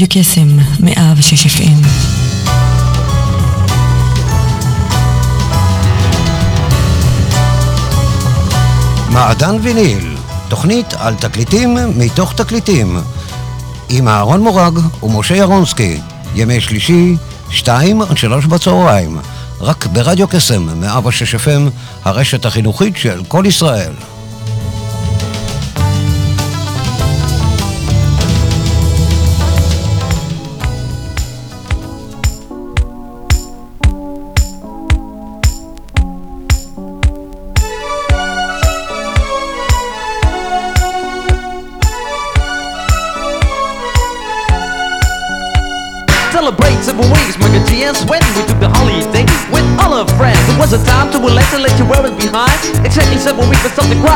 רדיו קסם, מאה ושש FM. מעדן ויניל, תוכנית על תקליטים מתוך תקליטים, עם אהרון מורג ומשה ירונסקי, ימי שלישי, שתיים עד שלוש בצהריים, רק ברדיו קסם, מאה ושש FM, הרשת החינוכית של כל ישראל.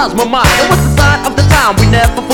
But my mind. It was the sign of the time we never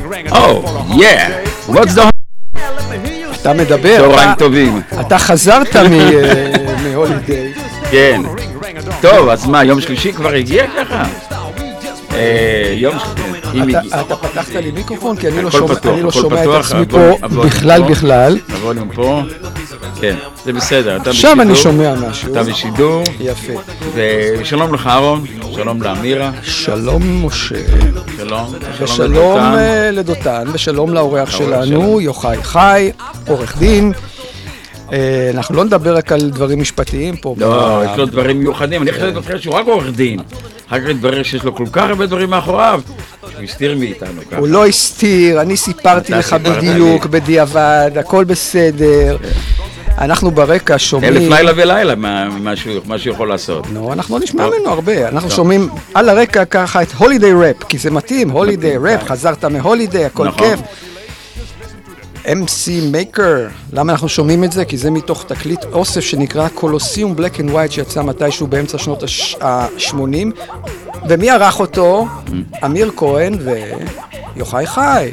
Oh, yeah. What's the... אתה מדבר, צהריים טובים. אתה חזרת מהולידיי. כן. טוב, אז מה, יום שלישי כבר הגיע ככה? אה, יום שלישי. אתה- פתחת לי מיקרופון? כי אני לא שומע- אני לא שומע את עצמי פה בכלל. בכלל. הווליום פה. כן, זה בסדר. אתה עכשיו אני בשידור. שומע משהו. אתה בשידור. יפה. ושלום לך אהרון, שלום לאמירה, שלום משה, שלום. ושלום לדותן. אה, לדותן, ושלום לאורח שלנו. יוחאי חי, עורך דין. אה, אנחנו לא נדבר רק על דברים משפטיים פה. לא, יש לו דברים מיוחדים, אני חושב שהוא רק עורך דין. אחר כך התברר שיש לו כל כך הרבה דברים מאחוריו, שהוא הסתיר מאיתנו ככה. הוא לא הסתיר, אני סיפרתי לך בדיוק. בדיעבד, הכל בסדר. אנחנו ברקע שומעים... אלף לילה ולילה מה- שהוא יכול לעשות. נו, אנחנו לא נשמע. ממנו הרבה, אנחנו שומעים על הרקע ככה את Holiday Rap, כי זה מתאים, Holiday Rap, חזרת מ holiday, הכל נכון. כיף. MC Miker, למה אנחנו שומעים את זה? כי זה מתוך תקליט אוסף שנקרא Colosseum Black and White שיצא מתישהו באמצע שנות ה-80 ומי ערך אותו? אמיר כהן ויוחאי חי.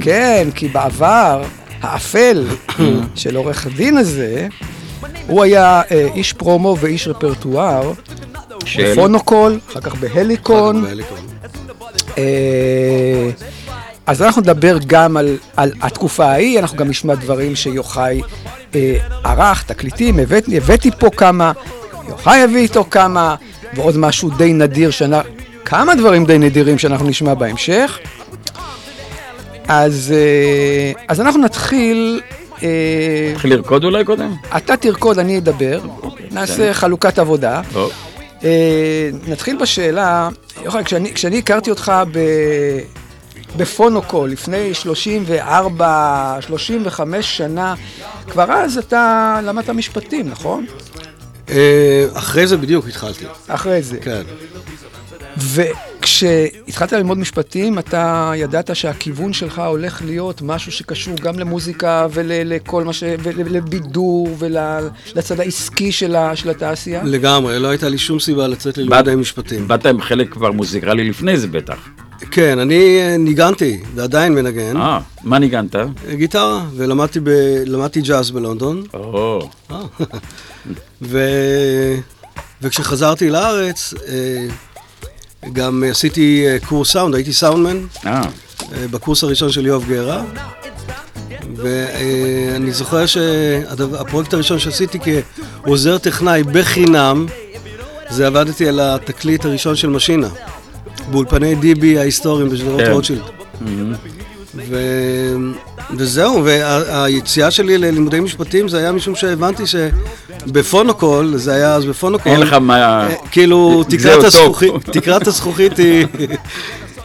כן, כי בעבר האפל של עורך הדין הזה, הוא היה אה, איש פרומו ואיש רפרטואר של- בפונוקול, אחר כך בהליקון. אה, אז אנחנו נדבר גם על, על התקופה ההיא, אנחנו גם נשמע דברים שיוחאי אה, ערך, תקליטים, הבאתי, הבאתי פה כמה, יוחאי הביא איתו כמה, ועוד משהו די נדיר, שאנ... כמה דברים די נדירים שאנחנו נשמע בהמשך. אז, אה, אז אנחנו נתחיל, אה, התחיל לרקוד אולי קודם? אתה תרקוד, אני אדבר, נעשה חלוקת עבודה. אה, נתחיל בשאלה, יוחאי, כשאני, כשאני הכרתי אותך ב, בפונוקול לפני 34, 35 שנה, כבר אז אתה למדת משפטים, נכון? אחרי זה בדיוק התחלתי, אחרי זה. כן. וכשהתחלת ללמוד משפטים, אתה ידעת שהכיוון שלך הולך להיות משהו שקשור גם למוזיקה ולכל מה ש... ולבידור ולצד העסקי של, ה... של התעשייה? לגמרי, לא הייתה לי שום סיבה לצאת ללמוד מדעי משפטים. באת עם חלק כבר מוזיקלי לפני זה בטח. כן, אני אה, ניגנתי, ועדיין מנגן, אה, מה ניגנת? גיטרה, ולמדתי ב... למדתי ג'אז בלונדון, או, אה. ו... וכשחזרתי לארץ, אה, גם עשיתי אה, קורס סאונד, הייתי סאונדמן, אה, אה, בקורס הראשון של יואב גרה, ואני זוכר שהפרויקט הראשון שעשיתי כעוזר טכנאי בחינם, זה עבדתי על התקליט הראשון של משינה, באולפני DB ההיסטוריים בשדרות כן. רוטשילד. ו... וזהו, והיציאה שלי ללימודי משפטים זה היה משום שהבנתי שבפונוקול, זה היה אז בפונוקול, אין לך מה... אה, כאילו זה תקרת. הזכוכית, תקרת הזכוכית היא,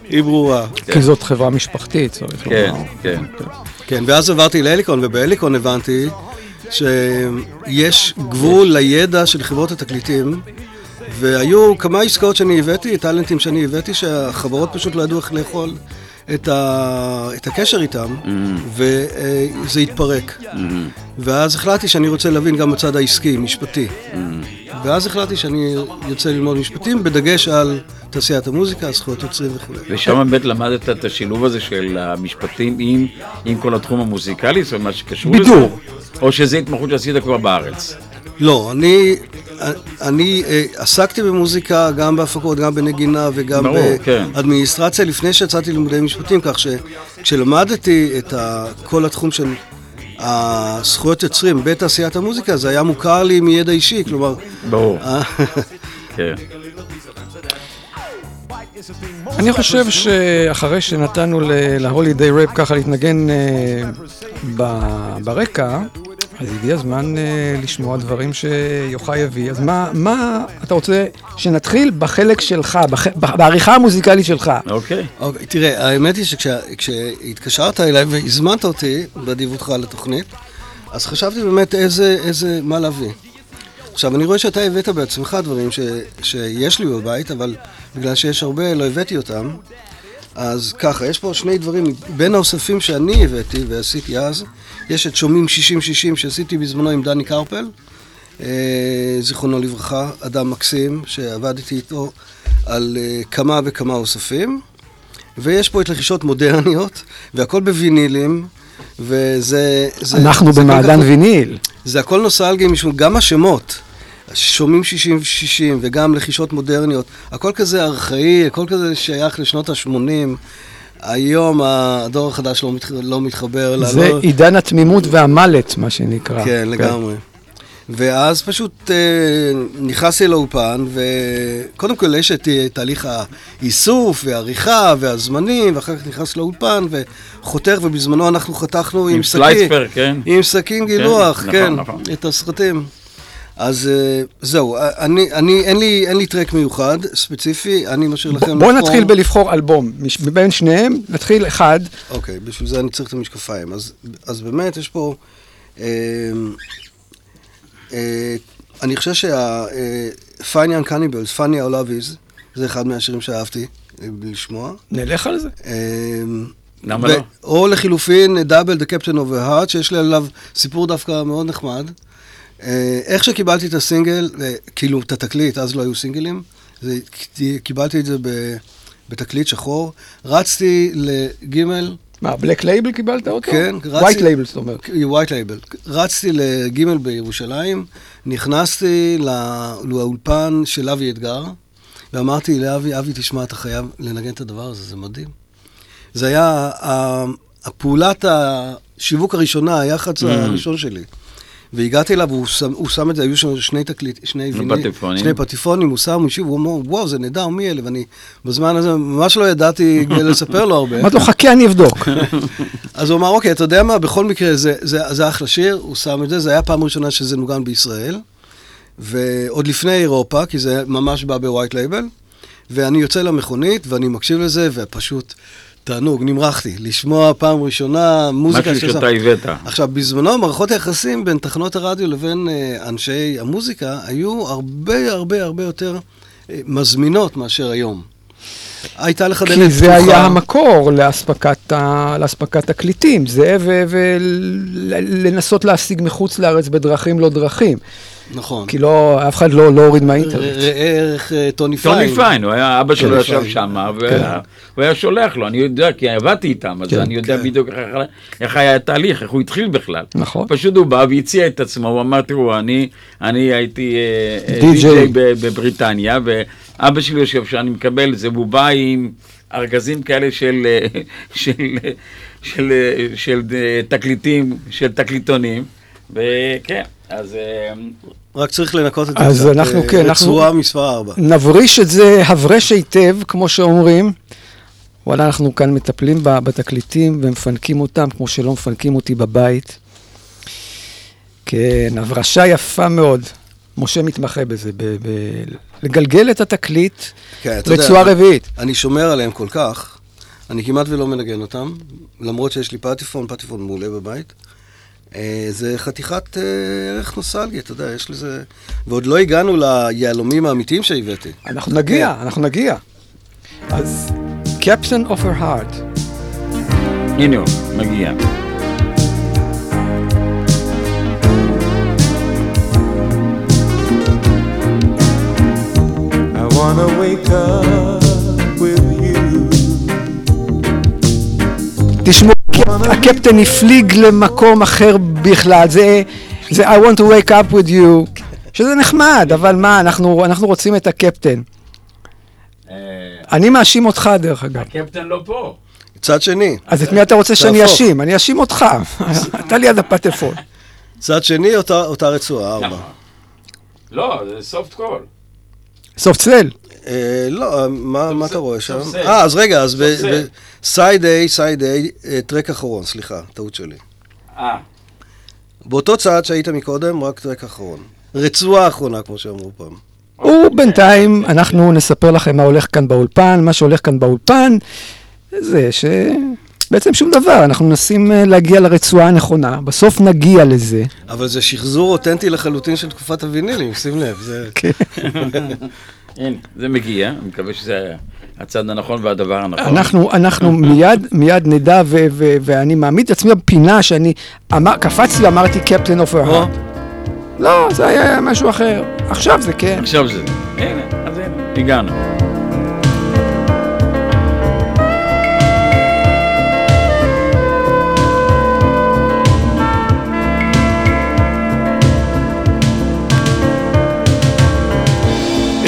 היא ברורה. כי זאת חברה משפחתית, צריך כן, לומר. כן. כן, ואז עברתי להליקון, ובהליקון הבנתי שיש גבול לידע של חברות התקליטים, והיו כמה עסקאות שאני הבאתי, טאלנטים שאני הבאתי, שהחברות פשוט לא ידעו איך לאכול את, ה, את הקשר איתם, וזה התפרק. ואז החלטתי שאני רוצה להבין גם בצד העסקי, משפטי. ואז החלטתי שאני יוצא ללמוד משפטים, בדגש על תעשיית המוזיקה, זכויות יוצרים וכו'. ושם באמת למדת את השילוב הזה של המשפטים עם, עם כל התחום המוזיקלי, זאת אומרת, מה שקשור לזה? בידור. או שזה התמחות שעשית כבר בארץ? לא, אני, אני אה, עסקתי במוזיקה גם בהפקות, גם בנגינה וגם ברור, כן. באדמיניסטרציה לפני שיצאתי ללימודי משפטים, כך שכשלמדתי את ה, כל התחום של הזכויות יוצרים בתעשיית המוזיקה, זה היה מוכר לי מידע אישי, כלומר... ברור. אה, כן. אני חושב שאחרי שנתנו להולידיי ראפ ככה להתנגן אה, ברקע, אז הגיע הזמן אה, לשמוע דברים שיוחאי יביא. אז מה, מה אתה רוצה שנתחיל בחלק שלך, בח, בעריכה המוזיקלית שלך? אוקיי. אוקיי, תראה, האמת היא שכשהתקשרת אליי והזמנת אותי באדיבותך לתוכנית, אז חשבתי באמת איזה, איזה, מה להביא. עכשיו, אני רואה שאתה הבאת בעצמך דברים ש, שיש לי בבית, אבל בגלל שיש הרבה לא הבאתי אותם. אז ככה, יש פה שני דברים, בין האוספים שאני הבאתי ועשיתי אז, יש את שומעים 60-60 שעשיתי בזמנו עם דני קרפל, אה, זיכרונו לברכה, אדם מקסים, שעבדתי איתו על אה, כמה וכמה אוספים, ויש פה את לחישות מודרניות, והכל בווינילים, וזה... זה, אנחנו זה במעדן כך- ויניל. זה הכל נוסטלגי, משום גם השמות, שומעים 60-60 וגם לחישות מודרניות, הכל כזה ארכאי, הכל כזה שייך לשנות ה-80. היום הדור החדש לא, מתח... לא מתחבר. זה לא... עידן התמימות והמלט, מה שנקרא. כן, לגמרי. ואז פשוט אה, נכנסתי לאולפן, וקודם כל יש את אה, תהליך האיסוף והעריכה והזמנים, ואחר כך נכנס לאולפן וחותך, ובזמנו אנחנו חתכנו עם, עם סכין. סלייספר, כן. עם סכין גילוח, נכון, כן, נכון. את הסרטים. אז אה, זהו, אני, אני, אין, לי, אין לי טרק מיוחד, ספציפי, אני משאיר לכם בואו לבחור. נתחיל בלבחור אלבום. מש- מבין שניהם, נתחיל אחד. אוקיי, בשביל זה אני צריך את המשקפיים. אז, אז באמת, יש פה... אה, אה, אני חושב שה-Fine Young Cannibals, Funny How Love Is, זה אחד מהשירים שאהבתי אה, לשמוע. נלך על זה. אה, למה לא? או לחילופין, Double, The Captain of Her Heart, שיש לי עליו סיפור דווקא מאוד נחמד. אה, איך שקיבלתי את הסינגל, אה, כאילו, את התקליט, אז לא היו סינגלים, זה, קיבלתי את זה ב- בתקליט שחור, רצתי לגימל, מה, black label קיבלת אותו? כן, white label, זאת אומרת. white label. רצתי לגימל בירושלים, נכנסתי לא- לאולפן של אבי אתגר, ואמרתי לאבי, אבי, תשמע, אתה חייב לנגן את הדבר הזה, זה מדהים. זה היה הפעולת השיווק הראשונה, היח"צ הראשון שלי. והגעתי אליו, והוא שם, הוא שם את זה, היו שם שני תקליט, שני ויני- פטיפונים. שני פטיפונים, הוא שם, הוא השיב, הוא אמר, וואו, זה נהדר, מי אלה? ואני בזמן הזה ממש לא ידעתי לספר לו הרבה. אמרתי לו, חכה, אני אבדוק. אז הוא אמר, אוקיי, אתה יודע מה, בכל מקרה, זה, זה, זה אחלה שיר, הוא שם את זה, זה היה פעם ראשונה שזה נוגן בישראל, ועוד לפני אירופה, כי זה ממש בא ב white label, ואני יוצא למכונית, ואני מקשיב לזה, ופשוט, תענוג, נמרחתי, לשמוע פעם ראשונה מוזיקה משהו שאתה הבאת. עכשיו, בזמנו מערכות היחסים בין תחנות הרדיו לבין אה, אנשי המוזיקה היו הרבה הרבה הרבה יותר אה, מזמינות מאשר היום. הייתה לך כי דלת זה פתוחה. היה המקור לאספקת ה- לאספקת תקליטים, זה ולנסות להשיג מחוץ לארץ בדרכים לא דרכים. נכון. כי לא, אף אחד לא לא הוריד מהאינטרנט. ראה ערך אה, טוני פיין. טוני פיין, הוא היה, אבא שלו ישב. שם, והוא היה שולח לו, אני יודע, כי עבדתי איתם, אז כן, אני יודע כן. בדיוק איך- איך היה התהליך, איך הוא התחיל בכלל. נכון. פשוט הוא בא והציע את עצמו, הוא אמר, תראו, אני הייתי אה, אה. די.ג'יי בבריטניה, ואבא שלי יושב שם, אני מקבל את זה, והוא בא עם ארגזים כאלה של, אה, של, של, אה, של אה, תקליטים, של תקליטונים, וכן, אז... רק צריך לנקות את זה קצת. אנחנו, כן, אנחנו- רצועה מספר 4. נבריש את זה הברש היטב, כמו שאומרים. וואלה, אנחנו כאן מטפלים ב- בתקליטים ומפנקים אותם, כמו שלא מפנקים אותי בבית. כן, הברשה יפה מאוד. משה מתמחה בזה, ב- ב- לגלגל את התקליט כן, יודע, בצורה רביעית. אני שומר עליהם כל כך, אני כמעט ולא מנגן אותם, למרות שיש לי פטיפון, פטיפון מעולה בבית. אה, זה חתיכת אה, ערך נוסטלגי, אתה יודע, יש לזה... ועוד לא הגענו ליהלומים האמיתיים שהבאתי. אנחנו נגיע, אנחנו נגיע. אז, Captain of her heart. הנה הוא, מגיע. Wanna wake up with you. תשמעו, הקפ- הקפטן הפליג למקום אחר בכלל, זה, זה I want to wake up with you, שזה נחמד, אבל מה, אנחנו, אנחנו רוצים את הקפטן. אני מאשים אותך, דרך אגב. הקפטן לא פה. צד שני. אז את מי אתה רוצה שאני. אאשים? אני אאשים אותך. אתה ליד הפטפון. צד שני, אותה, אותה רצועה, ארבע. לא, זה Soft Cell. Soft Cell. אה, לא, מה, מה אתה רואה שם? אה, אז רגע, אז ב side A, side אה, track אחרון, סליחה, טעות שלי. אה, באותו צד שהיית מקודם, רק track אחרון. רצועה אחרונה, כמו שאמרו פעם. ובינתיים אנחנו נספר לכם מה הולך כאן באולפן, מה שהולך כאן באולפן, זה שבעצם שום דבר, אנחנו מנסים אה, להגיע לרצועה הנכונה, בסוף נגיע לזה. אבל זה שחזור אותנטי לחלוטין של תקופת הווינילים, שים לב. זה... כן. הנה, זה מגיע, אני מקווה שזה הצד הנכון והדבר הנכון. אנחנו, אנחנו מיד, מיד נדע, ו- ו- ואני מעמיד את עצמי בפינה שאני אמר, קפצתי ואמרתי קפטן אוף או, לא, זה היה משהו אחר. עכשיו זה כן. עכשיו זה. הנה, אז הנה, הגענו.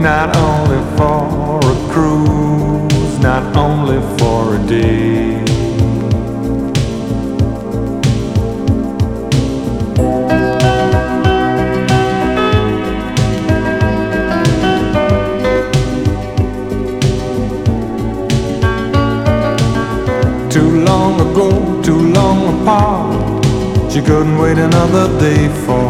Not only for a cruise, not only for a day. Too long ago, too long apart, she couldn't wait another day for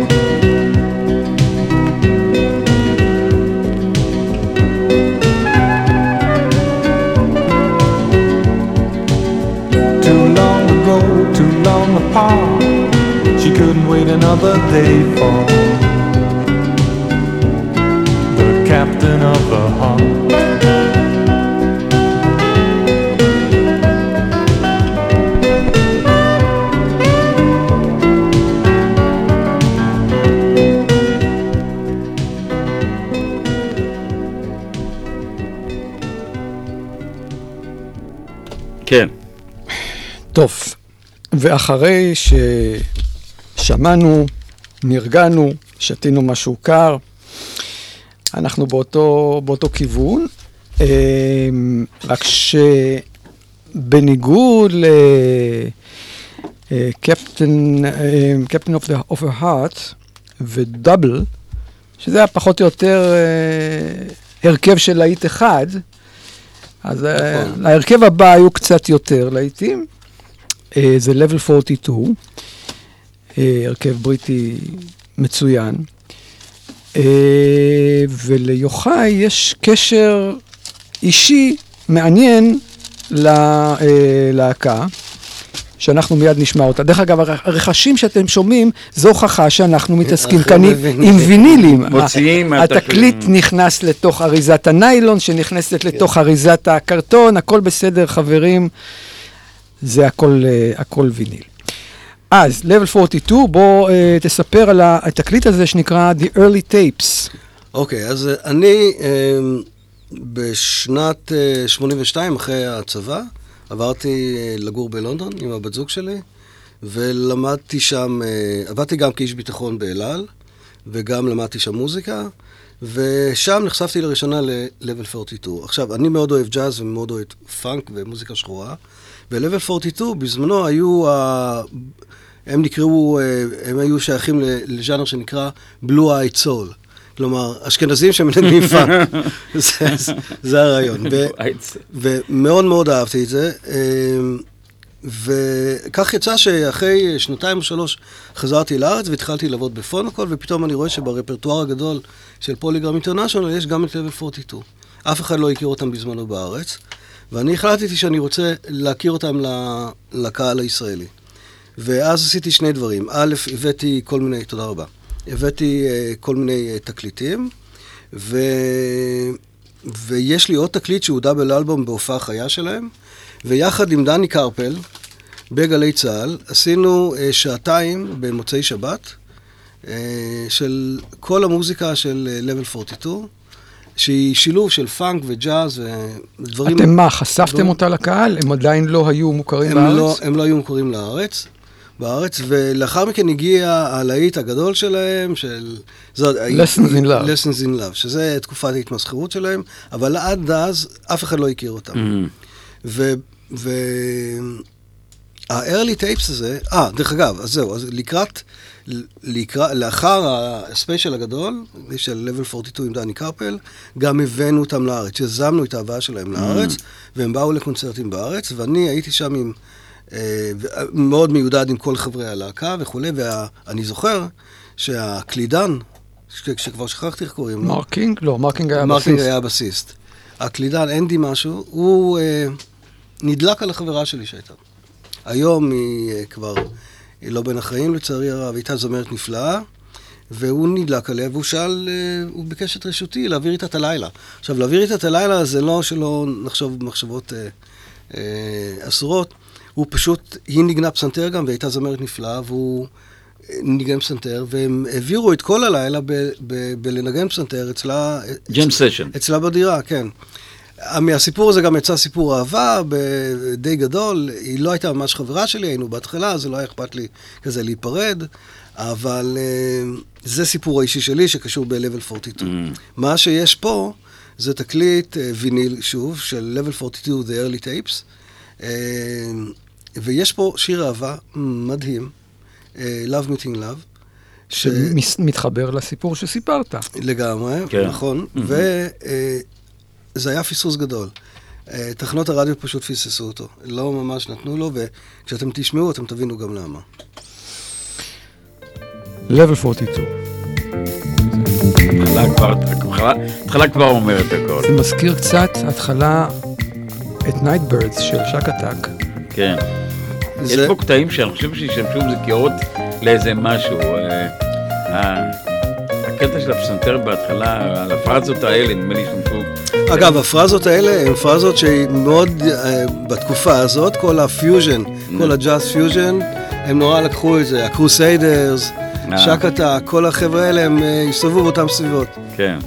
Another day for the captain of the heart. כן. טוב, ואחרי ששמענו, נרגענו, שתינו משהו קר, אנחנו באותו, באותו כיוון, אמ, רק שבניגוד לקפטן, קפטן אוף ההארט ודאבל, שזה היה פחות או יותר אה, הרכב של להיט אחד, אז אה, נכון. ההרכב הבא היו קצת יותר להיטים. אה, זה Level 42, אה, הרכב בריטי מצוין. אה, וליוחאי יש קשר אישי מעניין ללהקה, שאנחנו מיד נשמע אותה. דרך אגב, הר- הרכשים שאתם שומעים, זו הוכחה שאנחנו מתעסקים כאן עם- וינילים. מוציאים. התקליט נכנס לתוך אריזת הניילון, שנכנסת לתוך אריזת הקרטון, הכל בסדר, חברים. זה הכל, אה, הכל ויניל. אז, Level 42, בוא אה, תספר על התקליט הזה שנקרא The Early Tapes. אוקיי, אז אה, אני אה, בשנת אה, 82, אחרי הצבא, עברתי אה, לגור בלונדון עם הבת זוג שלי, ולמדתי שם, אה, עבדתי גם כאיש ביטחון באל על, וגם למדתי שם מוזיקה, ושם נחשפתי לראשונה ל-Level 42. עכשיו, אני מאוד אוהב ג'אז ומאוד אוהב פאנק ומוזיקה שחורה, ו-Level 42 בזמנו היו, ה... הם נקראו, אה, הם היו שייכים לז'אנר שנקרא Blue Eyed Soul. כלומר, אשכנזים שמנגנים פאנק. זה, זה, זה הרעיון. ו, ומאוד מאוד אהבתי את זה. אמ, וכך יצא שאחרי שנתיים או שלוש חזרתי לארץ והתחלתי לעבוד בפונוקול, ופתאום אני רואה שברפרטואר הגדול של פוליגרם אינטרנשיונל יש גם את Level 42. אף אחד לא הכיר אותם בזמנו בארץ, ואני החלטתי שאני רוצה להכיר אותם לקהל הישראלי. ואז עשיתי שני דברים. א', הבאתי כל מיני, תודה רבה, הבאתי uh, כל מיני uh, תקליטים, ו... ויש לי עוד תקליט שהוא דאבל אלבום בהופעה חיה שלהם, ויחד עם דני קרפל, בגלי צה"ל, עשינו uh, שעתיים במוצאי שבת, של כל המוזיקה של Level 42, שהיא שילוב של פאנק וג'אז ודברים... אתם מה, חשפתם דברים- אותה לקהל? הם עדיין לא היו מוכרים הם בארץ? לא, הם לא היו מוכרים לארץ, בארץ, ולאחר מכן הגיע הלהיט הגדול שלהם, של... זאת, Lessons in Love. Lessons in Love, שזה תקופת ההתמסחרות שלהם, אבל עד אז אף אחד לא הכיר אותם. Mm. ו... ו... ה-early tapes הזה, אה, דרך אגב, אז זהו, אז לקראת, לקראת, לאחר הספיישל הגדול, של Level 42 עם דני קרפל, גם הבאנו אותם לארץ, יזמנו את ההבאה שלהם לארץ, והם באו לקונצרטים בארץ, ואני הייתי שם עם, אה, מאוד מיודד עם כל חברי הלהקה וכולי, ואני זוכר שהקלידן, ש- שכבר שכחתי איך קוראים לו, מארק קינג? לא, מארק קינג היה מארק קינג בסיס. היה הבסיסט. הקלידן, אנדי משהו, הוא אה, נדלק על החברה שלי שהייתה. היום היא אה, כבר, היא לא בין החיים לצערי הרב, הייתה זמרת נפלאה, והוא נדלק עליה, והוא שאל, אה, הוא ביקש את רשותי להעביר איתה את הלילה. עכשיו, להעביר איתה את הלילה זה לא שלא נחשוב מחשבות אה, אה, אסורות, הוא פשוט, היא ניגנה פסנתר גם, והייתה זמרת נפלאה, והוא אה, ניגן פסנתר, והם העבירו את כל הלילה ב- ב- בלנגן פסנתר אצלה... ג'ם סשן. אצלה בדירה, כן. מהסיפור הזה גם יצא סיפור אהבה די גדול. היא לא הייתה ממש חברה שלי, היינו בהתחלה, אז לא היה אכפת לי כזה להיפרד, אבל uh, זה סיפור האישי שלי שקשור ב-Level 42. מה שיש פה זה תקליט uh, ויניל, שוב, של Level 42, The Early Tapes, ויש פה שיר אהבה מדהים, Love Meeting Love. שמתחבר לסיפור שסיפרת. לגמרי, כן. נכון, וזה היה פספוס גדול. אה, תחנות הרדיו פשוט פספסו אותו, לא ממש נתנו לו, וכשאתם תשמעו אתם תבינו גם למה. level 42. התחלה כבר- התחלה- התחלה כבר אומרת הכל. זה מזכיר קצת התחלה את Nightbirds של שקאטק. כן. יש זה- פה קטעים שאני חושב שישמשו עם זה כאות לאיזה משהו. הקטע של הפסנתר בהתחלה, על הפרזות האלה, נדמה לי השתמשו. אגב, הפרזות האלה הן פרזות שמאוד, אה, בתקופה הזאת, כל הפיוז'ן, כל הג'אז פיוז'ן, הם נורא לקחו את זה, ה-Crusaders, אה. שקאטק, כל החבר'ה האלה, הם אה, הסתובבו באותן סביבות. כן.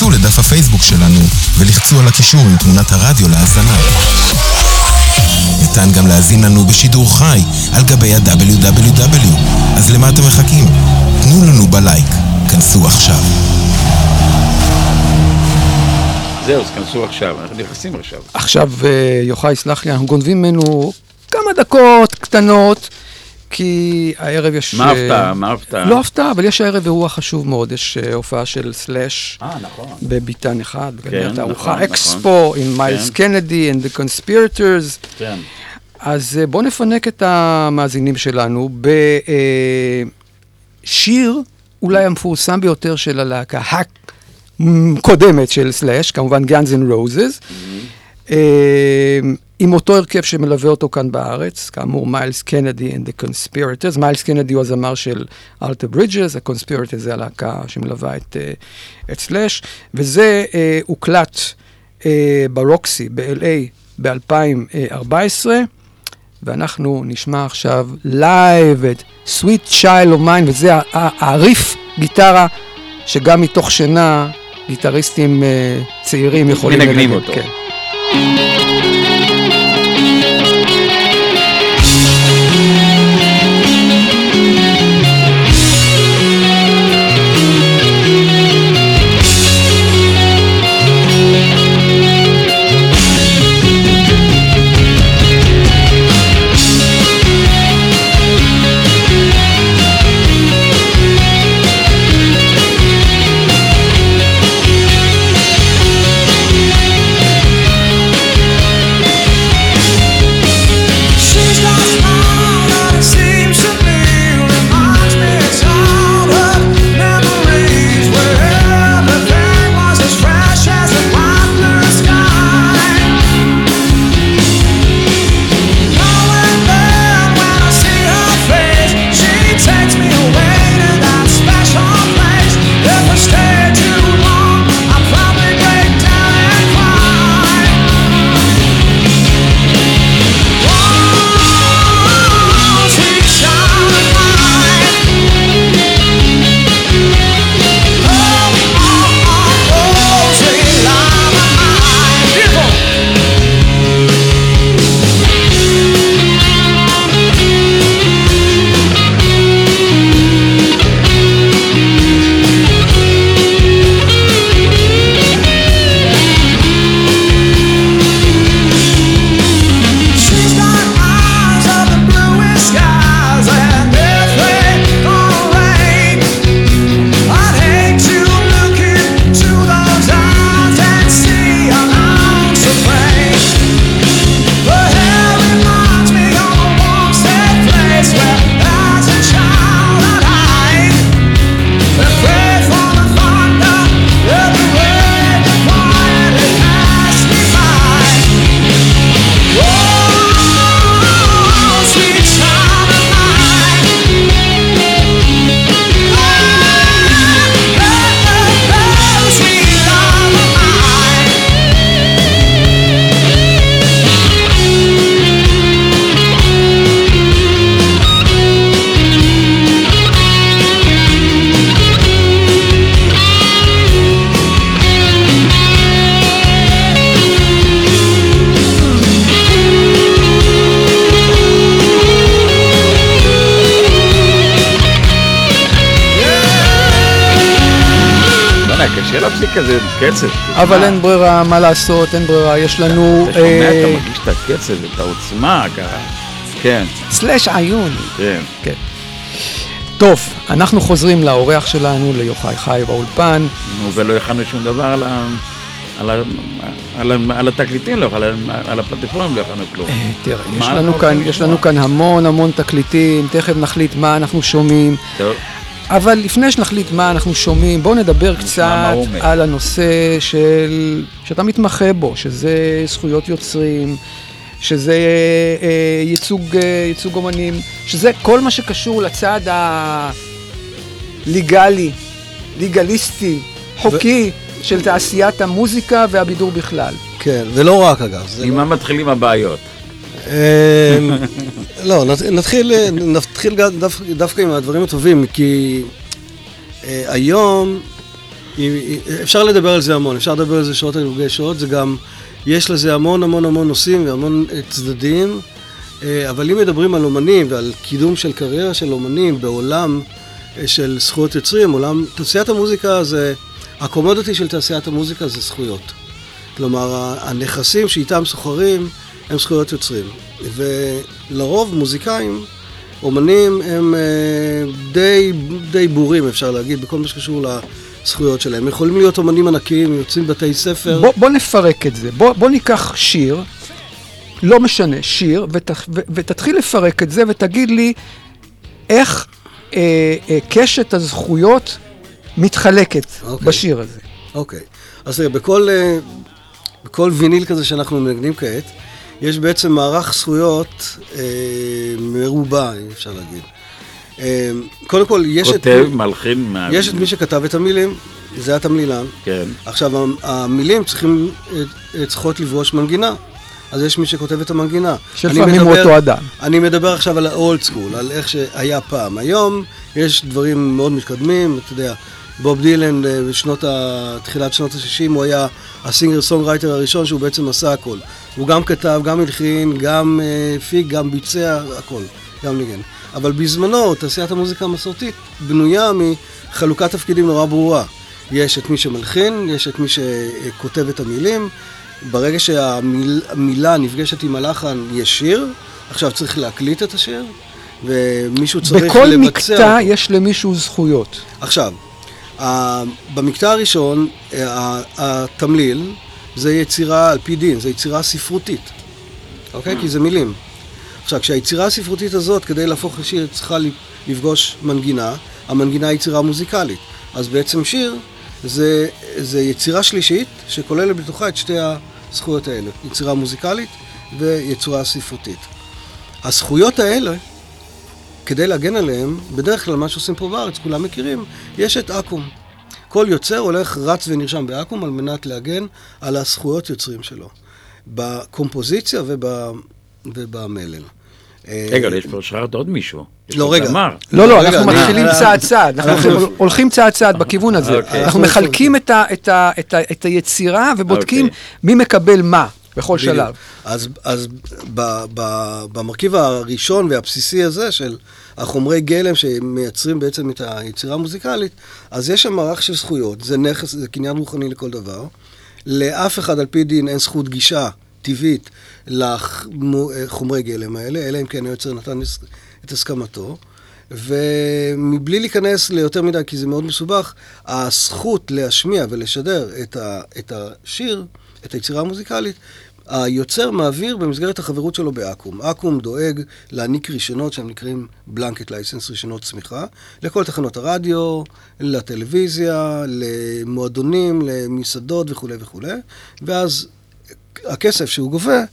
היכנסו לדף הפייסבוק שלנו ולחצו על הקישור עם תמונת הרדיו להאזנה. ניתן גם להאזין לנו בשידור חי על גבי ה-WW. אז למה אתם מחכים? תנו לנו בלייק. כנסו עכשיו. זהו, אז כנסו עכשיו, אנחנו נכנסים עכשיו. עכשיו, אה, יוחאי, סלח לי, אנחנו גונבים ממנו כמה דקות קטנות, כי הערב יש... מה אה, ההפתעה? מה ההפתעה? לא הפתעה, אבל יש הערב אירוע חשוב מאוד, יש אה, הופעה של סלאש. אה, נכון. בביתן אחד, כן, התערוכה, נכון, אקספו עם מיילס כן. קנדי and the conspirators. כן. אז אה, בואו נפנק את המאזינים שלנו בשיר אולי המפורסם ביותר של הלהקה הקודמת של סלאש, כמובן Guns N' Roses, אה, עם אותו הרכב שמלווה אותו כאן בארץ, כאמור מיילס קנדי and the conspirators. מיילס קנדי הוא הזמר של אלטה ברידג'ס, ה-conspirators זה הלהקה שמלווה את, אה, את סלאש, וזה אה, הוקלט אה, ב-Roxy ב-LA ב-2014. ואנחנו נשמע עכשיו לייב את Sweet Child O' Mine, וזה הריף גיטרה שגם מתוך שינה גיטריסטים אה, צעירים יכולים מנגנים לנגן. אותו. כן. כזה קצב. אבל אין ברירה, מה לעשות, אין ברירה, יש לנו... אתה שומע, אה, אתה מרגיש את הקצב, את העוצמה, ככה. כן, סלאש עיון. כן. כן. טוב, אנחנו חוזרים לאורח שלנו, ליוחאי חי באולפן. נו, ולא הכנו שום דבר על ה... על, ה, על, ה, על התקליטים, לא, על, ה, על הפלטפורמים לא הכנו כלום. אה, תראה, יש לנו יש? כאן המון המון תקליטים, תכף נחליט מה אנחנו שומעים. טוב, אבל לפני שנחליט מה אנחנו שומעים, בואו נדבר קצת. על הנושא של... שאתה מתמחה בו, שזה זכויות יוצרים, שזה אה, ייצוג, אה, ייצוג אומנים, שזה כל מה שקשור לצד הליגלי, ליגליסטי, חוקי, של תעשיית המוזיקה והבידור בכלל. כן, ולא רק אגב. עם מה מתחילים הבעיות? אמ, לא, נת- נתחיל, נתחיל גם דווקא- עם הדברים הטובים, כי אה, היום אפשר לדבר על זה המון, אפשר לדבר על זה שעות על גבי שעות, זה גם, יש לזה המון המון המון נושאים והמון אה, צדדים, אה, אבל אם מדברים על אומנים ועל קידום של קריירה של אומנים בעולם אה, של זכויות יוצרים, עולם, תעשיית המוזיקה זה, הקומודיטי של תעשיית המוזיקה זה זכויות. כלומר, הנכסים שאיתם סוחרים הם זכויות יוצרים. ולרוב מוזיקאים, אומנים, הם אה, די, די בורים, אפשר להגיד, בכל מה שקשור לזכויות שלהם. יכולים להיות אומנים ענקיים, יוצאים בתי ספר. בוא, בוא נפרק את זה. בוא, בוא ניקח שיר, לא משנה, שיר, ות, ו, ותתחיל לפרק את זה ותגיד לי איך אה, אה, קשת הזכויות מתחלקת אוקיי. בשיר הזה. אוקיי. אז תראה, בכל, אה, בכל ויניל כזה שאנחנו מנגנים כעת, יש בעצם מערך זכויות אה, מרובע, אם אפשר להגיד. אה, קודם כל, יש את... כותב, מלחין, מה... יש את מי שכתב את המילים, זה התמלילן. כן. עכשיו, המ- המילים צריכים, אה, צריכות לברוש מנגינה. אז יש מי שכותב את המנגינה. שלפעמים אני הוא מדבר- אותו אדם. אני מדבר עכשיו על ה-old school, על איך שהיה פעם. היום יש דברים מאוד מתקדמים, אתה יודע, בוב דילן אה, בשנות ה... תחילת שנות ה-60 הוא היה ה singer songwriter הראשון שהוא בעצם עשה הכל. הוא גם כתב, גם הלחין, גם אה, הפיק, גם ביצע, הכל, גם ניגן. אבל בזמנו, תעשיית המוזיקה המסורתית בנויה מחלוקת תפקידים נורא ברורה. יש את מי שמלחין, יש את מי שכותב את המילים. ברגע שהמילה נפגשת עם הלחן, יש שיר. עכשיו צריך להקליט את השיר, ומישהו צריך לבצע בכל. מקטע יש למישהו זכויות. עכשיו, במקטע הראשון, התמליל זה יצירה על פי דין, זה יצירה ספרותית, אוקיי? כי זה מילים. עכשיו, כשהיצירה הספרותית הזאת, כדי להפוך לשיר, צריכה לפגוש מנגינה, המנגינה היא יצירה מוזיקלית. אז בעצם שיר זה, זה יצירה שלישית שכוללת בתוכה את שתי הזכויות האלה, יצירה מוזיקלית ויצירה ספרותית. הזכויות האלה, כדי להגן עליהם, בדרך כלל מה שעושים פה בארץ, כולם מכירים, יש את אקו"ם. כל יוצר הולך, רץ ונרשם באקו"ם על מנת להגן על הזכויות יוצרים שלו. בקומפוזיציה וב, ובמלל. רגע, אבל יש פה שחררת עוד מישהו. יש לא, פה רגע. לא, לא, רגע, אנחנו מתחילים צעד צעד, אנחנו הולכים- צעד צעד בכיוון הזה. אוקיי. אנחנו מחלקים את היצירה ובודקים אוקיי. מי מקבל מה בכל. שלב. אז, אז ב, ב, במרכיב הראשון והבסיסי הזה של החומרי גלם שמייצרים בעצם את היצירה המוזיקלית, אז יש שם מערך של זכויות, זה נכס, זה קניין רוחני לכל דבר. לאף אחד על פי דין אין זכות גישה טבעית לחומרי גלם האלה, אלא אם כן היוצר נתן את הסכמתו. ומבלי להיכנס ליותר מדי, כי זה מאוד מסובך, הזכות להשמיע ולשדר את, ה, את השיר, את היצירה המוזיקלית, היוצר מעביר במסגרת החברות שלו באקו"ם. אקו"ם דואג להעניק רישיונות שהם נקראים בלנקט לייסנס, רישיונות צמיחה, לכל תחנות הרדיו, לטלוויזיה, למועדונים, למסעדות וכולי וכולי, ואז הכסף שהוא גובה,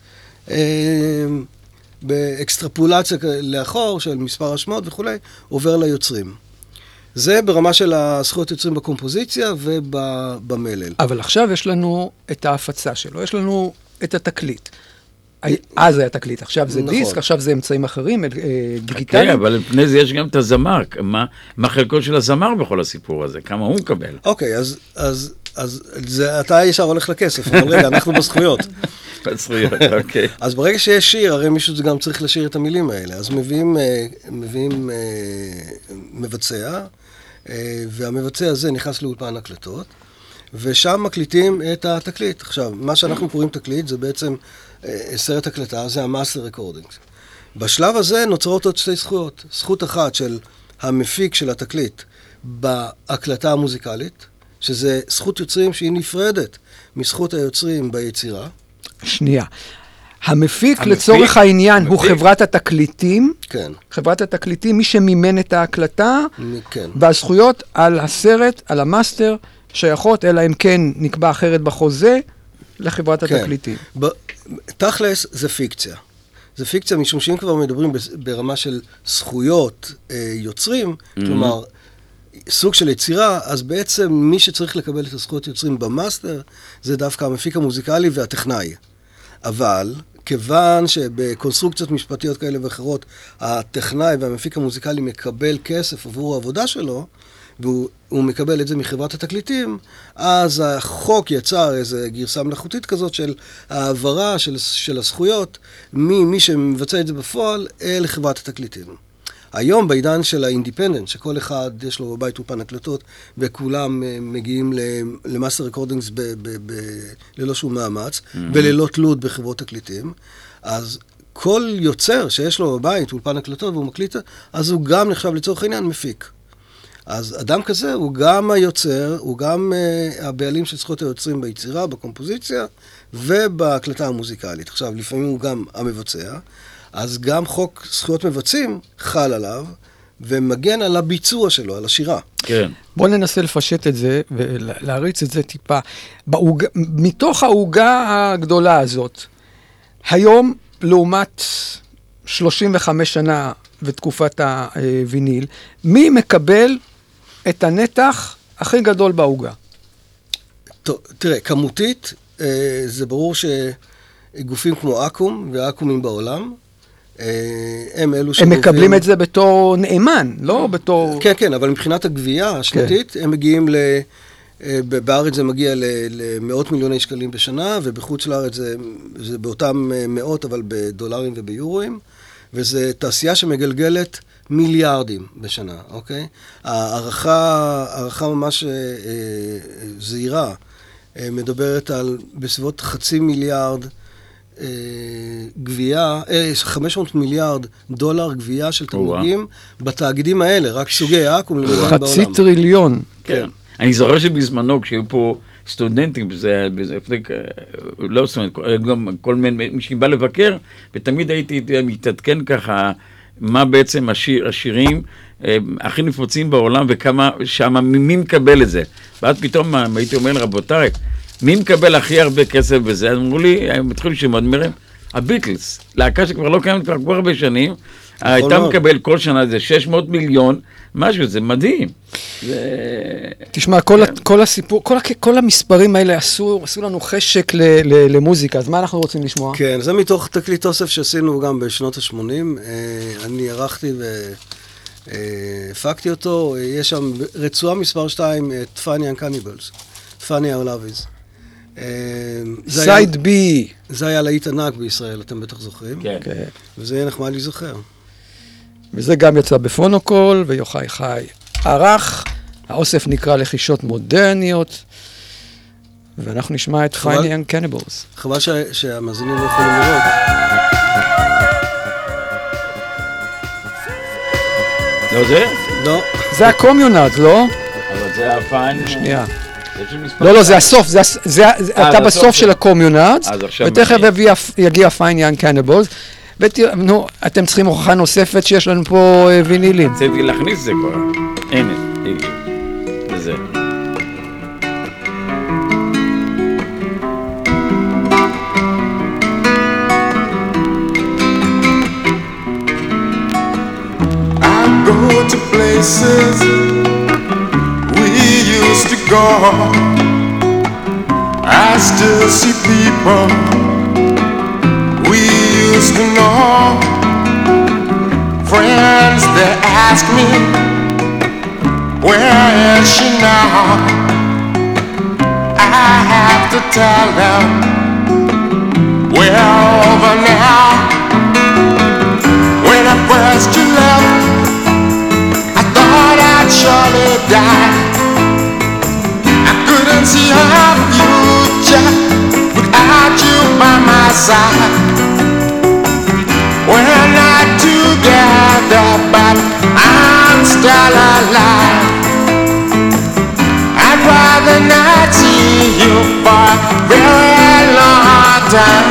אה, באקסטרפולציה לאחור של מספר השמעות וכולי, עובר ליוצרים. זה ברמה של הזכויות יוצרים בקומפוזיציה ובמלל. אבל עכשיו יש לנו את ההפצה שלו, יש לנו את התקליט. אז היה תקליט, עכשיו זה נכון. דיסק, עכשיו זה אמצעים אחרים, אה, כן, דיגיטליים. אבל לפני זה יש גם את הזמר. מה- מה חלקו של הזמר בכל הסיפור הזה? כמה הוא מקבל? אוקיי, אז, אז, אז זה, אתה ישר הולך לכסף, אבל רגע, אנחנו בזכויות. בזכויות, אוקיי. אז ברגע שיש שיר, הרי מישהו גם צריך לשיר את המילים האלה. אז מביאים, אה, מביאים אה, מבצע, והמבצע הזה נכנס לאולפן הקלטות, ושם מקליטים את התקליט. עכשיו, מה שאנחנו קוראים תקליט זה בעצם אה, סרט הקלטה, זה ה master recording. בשלב הזה נוצרות עוד שתי זכויות. זכות אחת של המפיק של התקליט בהקלטה המוזיקלית, שזה זכות יוצרים שהיא נפרדת מזכות היוצרים ביצירה. שנייה. המפיק, המפיק? לצורך העניין, הוא המפיק? חברת התקליטים. כן, חברת התקליטים, מי שמימן את ההקלטה, כן. והזכויות על הסרט, על המאסטר, שייכות, אלא אם כן נקבע אחרת בחוזה, לחברת כן. התקליטים. ב- תכלס זה פיקציה. זה פיקציה משום שאם כבר מדברים ברמה של זכויות אה, יוצרים, כלומר, סוג של יצירה, אז בעצם מי שצריך לקבל את הזכויות יוצרים במאסטר, זה דווקא המפיק המוזיקלי והטכנאי. אבל, כיוון שבקונסטרוקציות משפטיות כאלה ואחרות, הטכנאי והמפיק המוזיקלי מקבל כסף עבור העבודה שלו, והוא הוא מקבל את זה מחברת התקליטים, אז החוק יצר איזו גרסה מלאכותית כזאת של העברה של, של הזכויות ממי שמבצע את זה בפועל אל חברת התקליטים. היום בעידן של האינדיפנדנט, שכל אחד יש לו בבית אולפן הקלטות וכולם אה, מגיעים ל master recordings ללא שום מאמץ וללא תלות בחברות תקליטים, אז כל יוצר שיש לו בבית אולפן הקלטות והוא מקליט, אז הוא גם נחשב לצורך העניין מפיק. אז אדם כזה הוא גם היוצר, הוא גם אה, הבעלים של זכויות היוצרים ביצירה, בקומפוזיציה ובהקלטה המוזיקלית. עכשיו, לפעמים הוא גם המבצע, אז גם חוק זכויות מבצעים חל עליו ומגן על הביצוע שלו, על השירה. כן. בואו ננסה לפשט את זה ולהריץ את זה טיפה. בעוג... מתוך העוגה הגדולה הזאת, היום, לעומת 35 שנה ותקופת הוויניל, מי מקבל את הנתח הכי גדול בעוגה? טוב, תראה, כמותית, אה, זה ברור שגופים כמו אקו"ם ואקו"מים בעולם, אה, הם אלו הם שגובים... מקבלים את זה בתור נאמן, לא בתור... כן, כן, אבל מבחינת הגבייה השנתית, הם מגיעים ל... אה, בארץ זה מגיע למאות מיליוני שקלים בשנה, ובחוץ לארץ זה, זה באותם אה, מאות, אבל בדולרים וביורואים, וזו תעשייה שמגלגלת מיליארדים בשנה, אוקיי? הערכה, הערכה ממש אה, אה, זהירה, אה, מדברת על בסביבות חצי מיליארד אה, גבייה, אה, 500 מיליארד דולר גבייה של תמלוגים בתאגידים האלה, רק סוגי אקו"ם בעולם. חצי טריליון. כן. אני זוכר שבזמנו, כשהיו פה סטודנטים, זה כ- לא סטודנט, גם כל מיני, מי שבא לבקר, ותמיד הייתי מתעדכן ככה, מה בעצם השיר, השירים אה, הכי נפוצים בעולם, וכמה, שמה, מי מקבל את זה. ואז פתאום אה, הייתי אומר, רבותיי, מי מקבל הכי הרבה כסף בזה? אמרו לי, הם התחילו לשמוע, הביטלס, להקה שכבר לא קיימת כבר הרבה שנים, הייתה. מקבל כל שנה איזה 600 מיליון, משהו, זה מדהים. זה... תשמע, כל, ה- כל הסיפור, כל, כל המספרים האלה עשו, עשו לנו חשק ל, ל, למוזיקה, אז מה אנחנו רוצים לשמוע? כן, זה מתוך תקליט אוסף שעשינו גם בשנות ה-80. אני ערכתי והפקתי אותו. אה, יש שם רצועה מספר 2, את פאני אנקניבלס. פאני האולאביז. סייד בי. זה היה להיט ענק בישראל, אתם בטח זוכרים. כן. כן. וזה יהיה נחמד להיזכר. וזה גם יצא בפונוקול, ויוחאי חי ערך. האוסף נקרא לחישות מודרניות, ואנחנו נשמע את פייני אנד קניבלס. חבל שה- שהמאזינים לא יכולים לראות. לא זה? לא. זה ה-Communards, לא? אבל זה ה-Fine... שנייה. לא, לא, זה. הסוף, זה, זה, אה, אתה בסוף של- עכשיו ותכף. יגיע, Fine Young Cannibals, נו, אתם צריכים הוכחה נוספת שיש לנו פה אה, וינילים. רציתי להכניס את זה כבר. הנה. וזה. I go to places we used to go. I still see people Friends, they ask me, where is she now? I have to tell them, we're over now. When I first you left, I thought I'd surely die. I couldn't see our future without you by my side. But I'm still alive. I'd rather not see you for a very long time.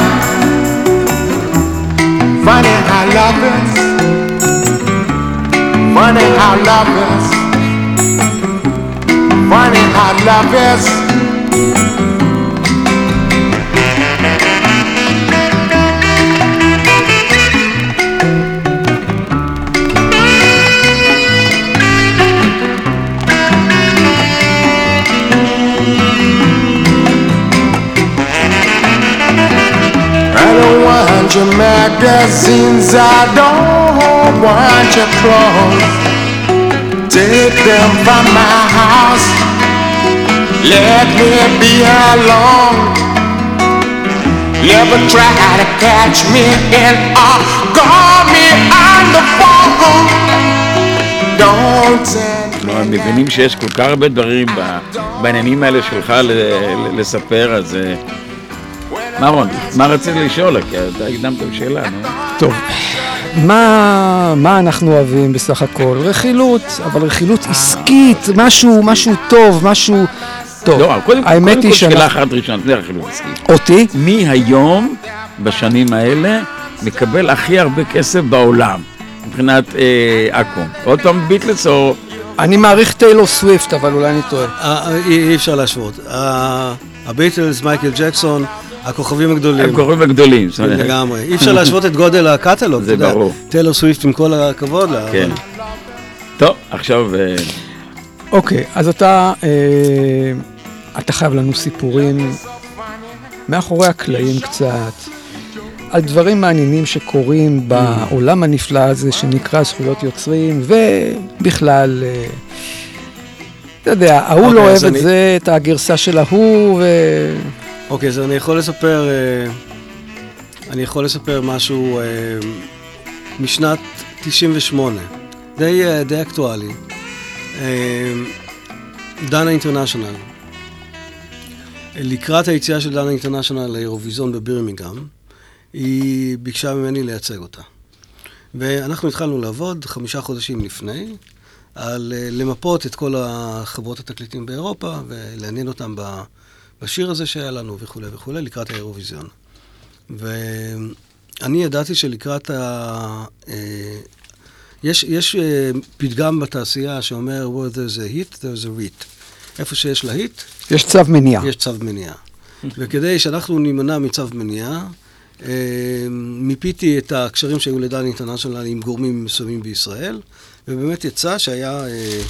Funny how love is. Funny how love is. Funny how love is. Your magazines, I don't want your clothes. take them from my house. Let me be alone. Never try to catch me in a call me on the phone. Don't כלומר, הם מבינים שיש כל כך הרבה דברים בעניינים האלה שלך לספר, אז... אה, מה רון, מה רצית לשאול? כי אתה הקדמת בשאלה, נו. טוב, מה, מה אנחנו אוהבים בסך הכל? רכילות, אבל רכילות עסקית, משהו, משהו טוב, משהו... טוב, לא, קודם כל, האמת קודם היא כל שאלה שאנחנו... אחת ראשונה, לפני החילוץ עסקי. אותי? מי היום, בשנים האלה, מקבל הכי הרבה כסף בעולם, מבחינת אה, אקו"ם? עוד פעם ביטלס או... אני מעריך טיילור סוויפט, אבל אולי אני טועה. אה, אה, אי אפשר להשוות. הביטלס, מייקל ג'קסון, הכוכבים הגדולים. הם קוראים הגדולים. לגמרי. אי אפשר להשוות את גודל הקטלוג. זה אתה יודע. ברור. טיילור סוויפט עם כל הכבוד לה. כן. טוב, עכשיו... אה, אוקיי, אז אתה, אה, אתה חייב לנו סיפורים מאחורי הקלעים קצת, על דברים מעניינים שקורים בעולם הנפלא הזה שנקרא זכויות יוצרים, ובכלל, אה, אתה יודע, ההוא אוקיי, לא אוהב את זה, את הגרסה של ההוא, ו... אוקיי, אז אני יכול לספר, אה, אני יכול לספר משהו אה, משנת 98, די, אה, די אקטואלי. דנה אינטרנשיונל. לקראת היציאה של דנה אינטרנשיונל לאירוויזיון בבירמינגהם, היא ביקשה ממני לייצג אותה. ואנחנו התחלנו לעבוד חמישה חודשים לפני, על למפות את כל החברות התקליטים באירופה ולעניין אותם ב... בשיר הזה שהיה לנו וכולי וכולי, לקראת האירוויזיון. ואני ידעתי שלקראת ה... אה, יש, יש אה, פתגם בתעשייה שאומר, where there's a hit, there's a reat. איפה שיש להיט, יש צו מניעה. יש צו מניעה. וכדי שאנחנו נימנע מצו מניעה, אה, מיפיתי את הקשרים שהיו לדן אינטרנשיונל עם גורמים מסוימים בישראל, ובאמת יצא שהיה, אה,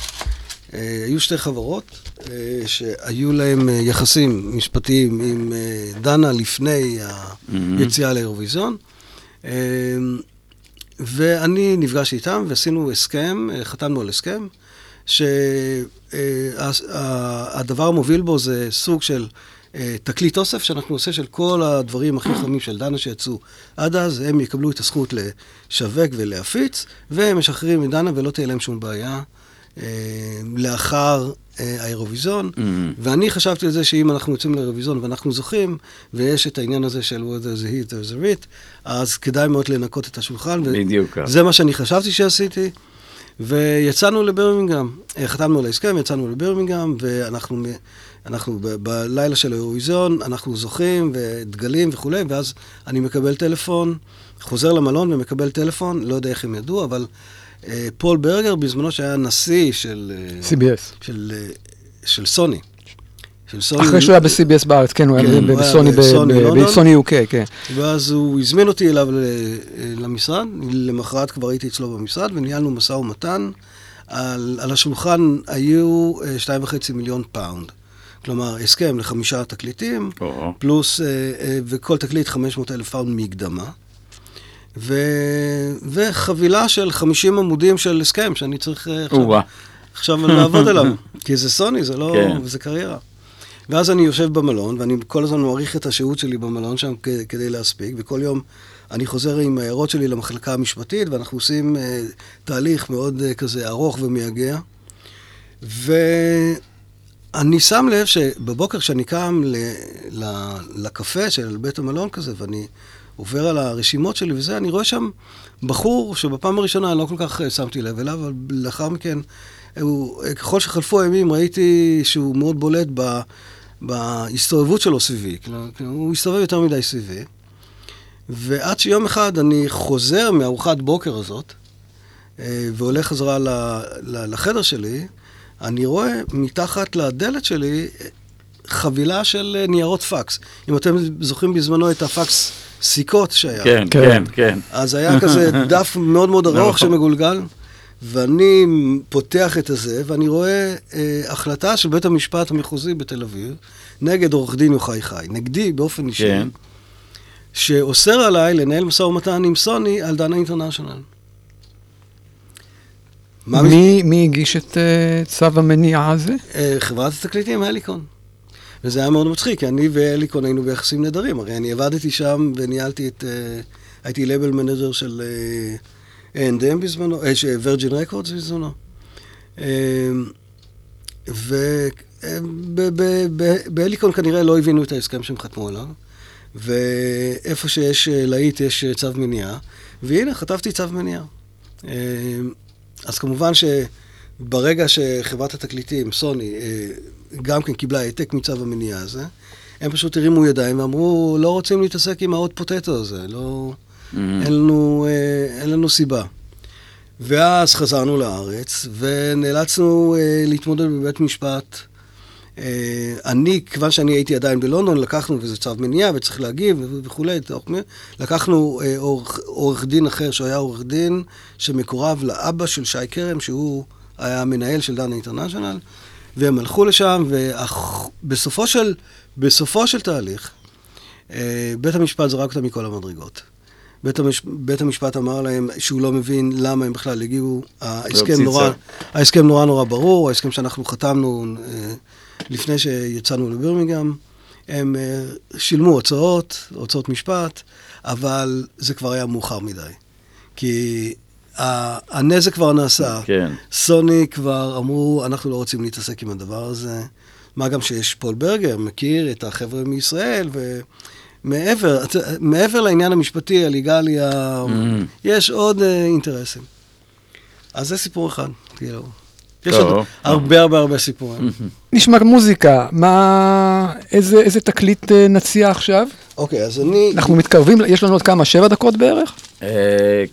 היו שתי חברות אה, שהיו להם אה, יחסים משפטיים עם אה, דנה לפני היציאה לאירוויזיון. אה, ואני נפגשתי איתם ועשינו הסכם, אה, חתמנו על הסכם, שהדבר המוביל בו זה סוג של אה, תקליט אוסף שאנחנו עושה של כל הדברים הכי חמים של דנה שיצאו עד אז, הם יקבלו את הזכות לשווק ולהפיץ, והם משחררים את דנה ולא תהיה להם שום בעיה. אה, לאחר אה, האירוויזיון. ואני חשבתי על זה שאם אנחנו יוצאים לאירוויזיון ואנחנו זוכים, ויש את העניין הזה של whether a hit or a read, אז כדאי מאוד לנקות את השולחן. בדיוק. זה מה שאני חשבתי שעשיתי. ויצאנו לברמינגהם, אה, חתמנו על ההסכם, יצאנו לברמינגהם, ואנחנו אנחנו ב- בלילה של האירוויזיון, אנחנו זוכים ודגלים וכולי, ואז אני מקבל טלפון, חוזר למלון ומקבל טלפון, לא יודע איך הם ידעו, אבל אה, פול ברגר, בזמנו שהיה נשיא של... אה, CBS. של, אה, של סוני. של סוני. אחרי שהוא היה ב-CBS בארץ, כן, הוא כן, היה בסוני, ב- בסוני UK, כן. ואז הוא הזמין אותי אליו ל- למשרד, למחרת כבר הייתי אצלו במשרד, וניהלנו משא ומתן. על, על השולחן היו אה, שתיים וחצי מיליון פאונד. כלומר, הסכם לחמישה תקליטים. פלוס, אה, אה, וכל תקליט 500 אלף פאונד מקדמה. ו, וחבילה של 50 עמודים של הסכם שאני צריך אה, עכשיו. עכשיו לעבוד עליו. כי זה סוני, זה לא... כן. זה קריירה. ואז אני יושב במלון, ואני כל הזמן מאריך את השהות שלי במלון שם כ- כדי להספיק, וכל יום אני חוזר עם ההערות שלי למחלקה המשפטית, ואנחנו עושים אה, תהליך מאוד אה, כזה ארוך ומייגע. ואני שם לב שבבוקר כשאני קם ל, ל, לקפה של בית המלון כזה, ואני עובר על הרשימות שלי וזה, אני רואה שם בחור שבפעם הראשונה אני לא כל כך אה, שמתי לב אליו, אבל לאחר מכן, הוא, אה, ככל שחלפו הימים ראיתי שהוא מאוד בולט ב, בהסתובבות שלו סביבי. הוא הסתובב יותר מדי סביבי. ועד שיום אחד אני חוזר מארוחת בוקר הזאת, אה, והולך חזרה לחדר שלי, אני רואה מתחת לדלת שלי חבילה של ניירות פקס. אם אתם זוכרים בזמנו את הפקס סיכות שהיה. כן, כן, כן. אז היה כזה דף מאוד מאוד ארוך נכון. שמגולגל, ואני פותח את הזה, ואני רואה אה, החלטה של בית המשפט המחוזי בתל אביב, נגד עורך דין יוחאי חי, נגדי באופן אישי, כן. שאוסר עליי לנהל משא ומתן עם סוני על דנה אינטרנשיונל. מי, מי הגיש את אה, צו המניעה הזה? אה, חברת התקליטים, הליקון. וזה היה מאוד מצחיק, כי אני והליקון היינו ביחסים נהדרים. הרי אני עבדתי שם וניהלתי את... אה, הייתי label manager של אה, A&M בזמנו, אה, של Virgin Records בזמנו. ובהליקון כנראה לא הבינו את ההסכם שהם חתמו עליו. ואיפה שיש אה, להיט יש אה, צו מניעה. והנה, חטפתי צו מניעה. אה, אז כמובן שברגע שחברת התקליטים, סוני, אה, גם כן קיבלה העתק מצו המניעה הזה, הם פשוט הרימו ידיים ואמרו, לא רוצים להתעסק עם ההוט פוטטו הזה, לא... אין לנו, אה, אין לנו סיבה. ואז חזרנו לארץ, ונאלצנו אה, להתמודד בבית משפט. אה, אני, כיוון שאני הייתי עדיין בלונדון, לקחנו, וזה צו מניעה, וצריך להגיב וכולי, לקחנו אה, עורך, עורך דין אחר, שהיה עורך דין שמקורב לאבא של שי כרם, שהוא היה המנהל של דנה אינטרנשיונל, והם הלכו לשם, ובסופו של, בסופו של תהליך, אה, בית המשפט זרק אותם מכל המדרגות. בית, המש... בית המשפט אמר להם שהוא לא מבין למה הם בכלל הגיעו, ההסכם נורא. ההסכם נורא נורא ברור, ההסכם שאנחנו חתמנו אה, לפני שיצאנו לבירמיגם, הם אה, שילמו הוצאות, הוצאות משפט, אבל זה כבר היה מאוחר מדי. כי הנזק כבר נעשה. כן. סוני כבר אמרו, אנחנו לא רוצים להתעסק עם הדבר הזה. מה גם שיש פול ברגר, מכיר את החבר'ה מישראל, ומעבר מעבר לעניין המשפטי, הליגלי, ה- יש עוד אה, אינטרסים. אז זה סיפור אחד, כאילו. יש. עוד הרבה הרבה הרבה סיפורים. נשמע מוזיקה, מה, איזה, איזה תקליט אה, נציע עכשיו? אוקיי, אז אני... אנחנו מתקרבים, יש לנו עוד כמה, שבע דקות בערך? אה,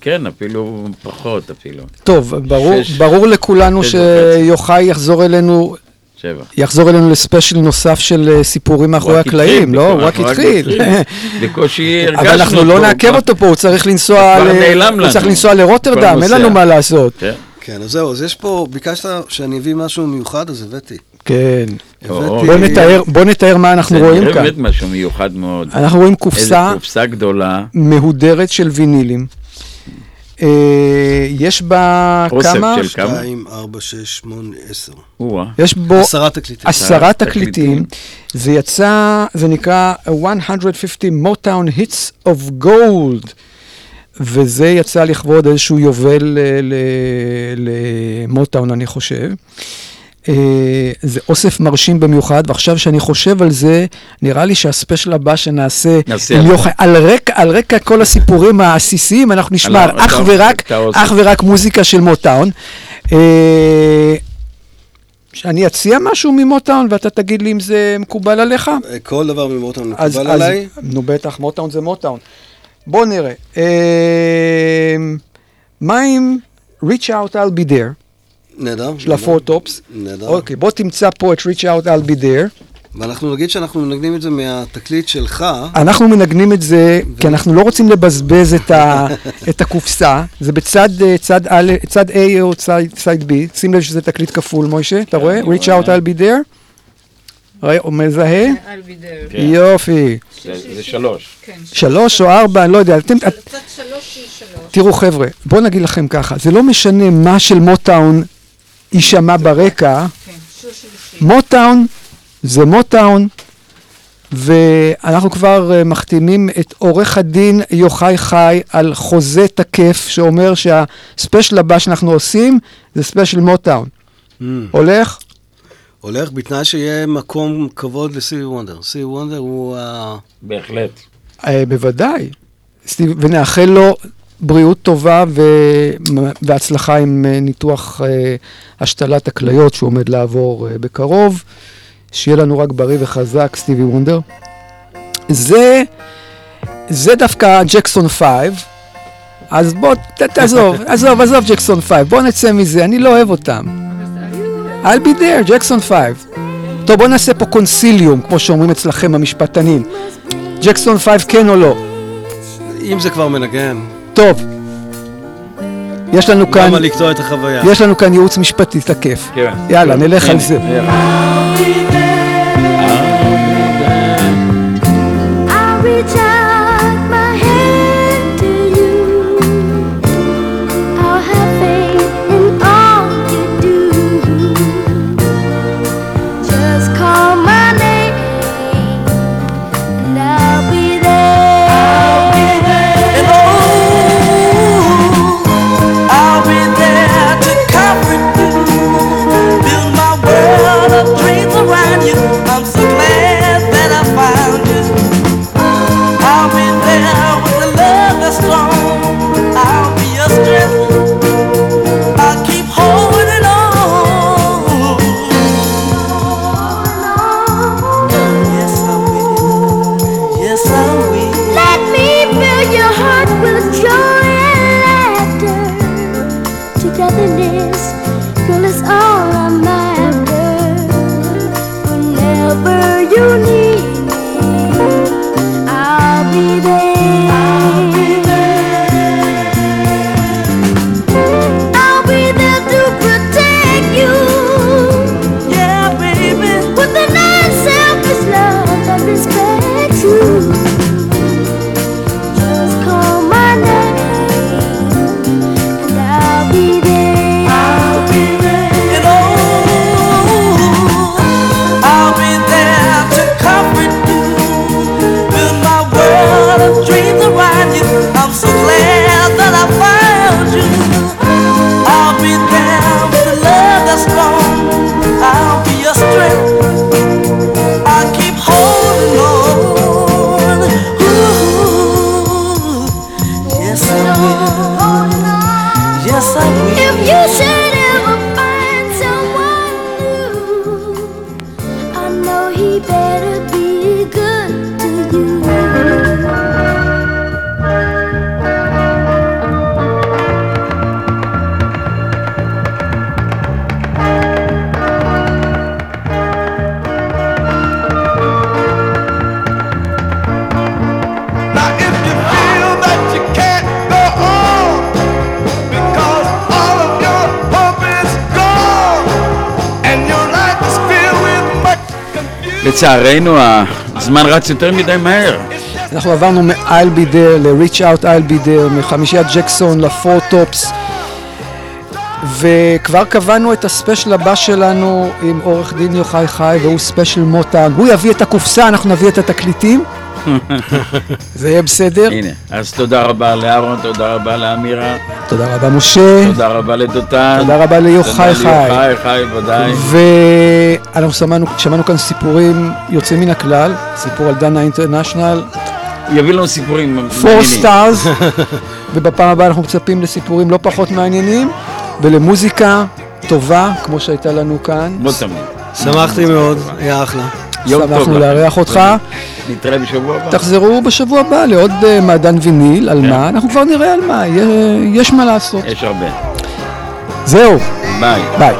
כן, אפילו פחות אפילו. טוב, ברור, שש. ברור לכולנו. שיוחאי יחזור אלינו, שבע. יחזור אלינו לספיישל נוסף של אה, סיפורים מאחורי הקלעים, לא? הוא בכלל, רק התחיל. בקושי הרגשנו אבל אנחנו לא אותו, נעכב אותו פה, הוא צריך לנסוע, הוא לרוטרדם, אין. לנו מה לעשות. כן. אז זהו, אז יש פה, ביקשת שאני אביא משהו מיוחד, אז הבאתי. כן. הבאתי... בוא נתאר, בוא נתאר מה אנחנו זה רואים כאן. באמת משהו מיוחד מאוד. אנחנו רואים איזה קופסה קופסה גדולה. מהודרת של וינילים. אה, יש בה אוסף כמה? של כמה? 2, 4, 6, 8, 10. או-אה. יש בו עשרה תקליטים. עשרה תקליטים. זה יצא, זה נקרא 150 Motown Hits of Gold. וזה יצא לכבוד איזשהו יובל אה, ל- למוטאון, אני חושב. אה, זה אוסף מרשים במיוחד, ועכשיו שאני חושב על זה, נראה לי שהספיישל הבא שנעשה נעשה עם. יוחאי, על רקע, על רקע כל הסיפורים העסיסיים, אנחנו נשמע אך ורק. אך ורק מוזיקה של מוטאון. אה, שאני אציע משהו ממוטאון ואתה תגיד לי אם זה מקובל עליך? כל דבר ממוטאון מקובל אז, עליי. נו בטח, מוטאון זה מוטאון. בוא נראה. אה, מה עם Reach Out I'll Be There נהדר. של הפורטופס? נהדר. אוקיי, בוא תמצא פה את Reach Out I'll Be There. ואנחנו נגיד שאנחנו מנגנים את זה מהתקליט שלך. אנחנו מנגנים את זה, כי אנחנו לא רוצים לבזבז את, ה, את הקופסה. זה בצד אה, צד, א', צד A או צד, צד B. שים לב שזה תקליט כפול, מוישה. אתה רואה? אני Reach. Out I'll Be There. הוא מזהה? There. כן. יופי. זה זה שלוש. כן. שלוש או ארבע, אני לא יודע. צד שלוש שלוש. תראו חבר'ה, בואו נגיד לכם ככה, זה לא משנה מה של מוטאון יישמע ברקע, כן. מוטאון זה מוטאון, ואנחנו כבר uh, מחתימים את עורך הדין יוחאי חי על חוזה תקף שאומר שהספיישל הבא שאנחנו עושים זה ספיישל מוטאון. Mm. הולך? הולך בתנאי שיהיה מקום כבוד לסטיבי וונדר. סטיבי וונדר הוא ה... בהחלט. Uh, בוודאי. סטיבי, ונאחל לו בריאות טובה ו... והצלחה עם uh, ניתוח uh, השתלת הכליות שהוא עומד לעבור בקרוב. שיהיה לנו רק בריא וחזק, סטיבי וונדר. זה, זה דווקא ג'קסון 5. אז בוא, ת, תעזוב, עזוב, עזוב ג'קסון 5, בוא נצא מזה, אני לא אוהב אותם. I'll be there, ג'קסון 5. טוב, בוא נעשה פה קונסיליום, כמו שאומרים אצלכם המשפטנים. ג'קסון 5 כן או לא? אם זה כבר מנגן, טוב. יש לנו כאן, למה לקטוע את החוויה? יש לנו כאן ייעוץ משפטי תקף. כן. יאללה, כן. נלך על זה. יאללה. לצערנו, הזמן רץ יותר מדי מהר. אנחנו עברנו מ-I'll be there ל-reach out I'll be there, מחמישיית ג'קסון לפור טופס וכבר קבענו את הספיישל הבא שלנו עם עורך דין יוחאי חי והוא ספיישל מוטאון הוא יביא את הקופסה, אנחנו נביא את התקליטים זה יהיה בסדר הנה, אז תודה רבה לאהרון, תודה רבה לאמירה, תודה רבה משה תודה רבה לדותן. תודה רבה ליוחאי תודה חי. ליוחאי חי, ודאי. ואנחנו שמענו, שמענו כאן סיפורים יוצאים מן הכלל, סיפור על דנה אינטרנשיונל, יביא לנו סיפורים פור מעניינים. stars, ובפעם הבאה אנחנו מצפים לסיפורים לא פחות מעניינים, ולמוזיקה טובה, כמו שהייתה לנו כאן. לא תמיד. שמחתי מאוד, היה אחלה. שמחנו. לארח אותך. נתראה בשבוע הבא. תחזרו בשבוע הבא לעוד אה, מעדן ויניל, על מה? אנחנו כבר נראה על מה, יש- מה לעשות. יש הרבה. זהו, ביי. ביי.